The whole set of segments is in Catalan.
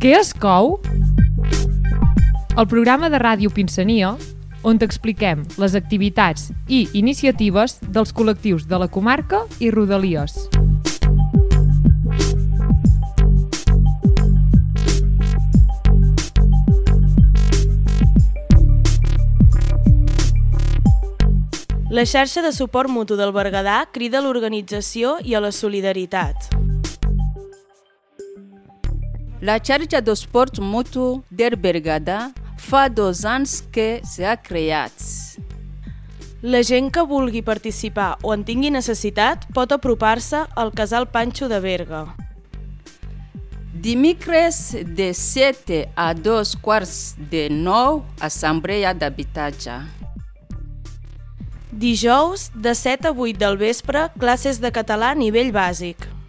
Què es cou? El programa de ràdio Pinsania, on t'expliquem les activitats i iniciatives dels col·lectius de la comarca i Rodalies. La xarxa de suport mutu del Berguedà crida a l'organització i a la solidaritat. La xarxa de suport mutu del Berguedà fa dos anys que s'ha creat. La gent que vulgui participar o en tingui necessitat pot apropar-se al casal Panxo de Berga. Dimecres de 7 a 2 quarts de 9, assemblea d'habitatge. Dijous, de 7 a 8 del vespre, classes de català a nivell bàsic.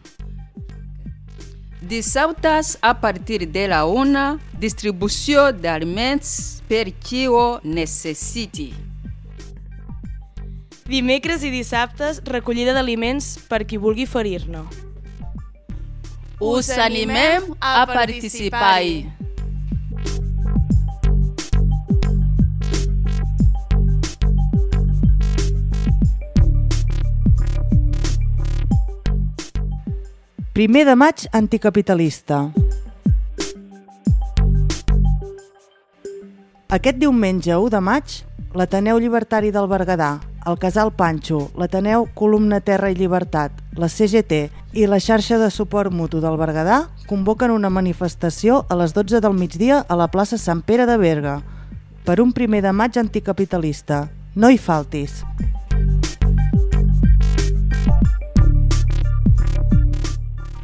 Dissabtes, a partir de la una, distribució d'aliments per qui ho necessiti. Dimecres i dissabtes, recollida d'aliments per qui vulgui ferir-ne. Us animem a participar-hi. Primer de maig anticapitalista. Aquest diumenge 1 de maig, l'Ateneu Llibertari del Berguedà, el Casal Panxo, l'Ateneu Columna Terra i Llibertat, la CGT i la xarxa de suport mutu del Berguedà convoquen una manifestació a les 12 del migdia a la plaça Sant Pere de Berga per un primer de maig anticapitalista. No hi faltis.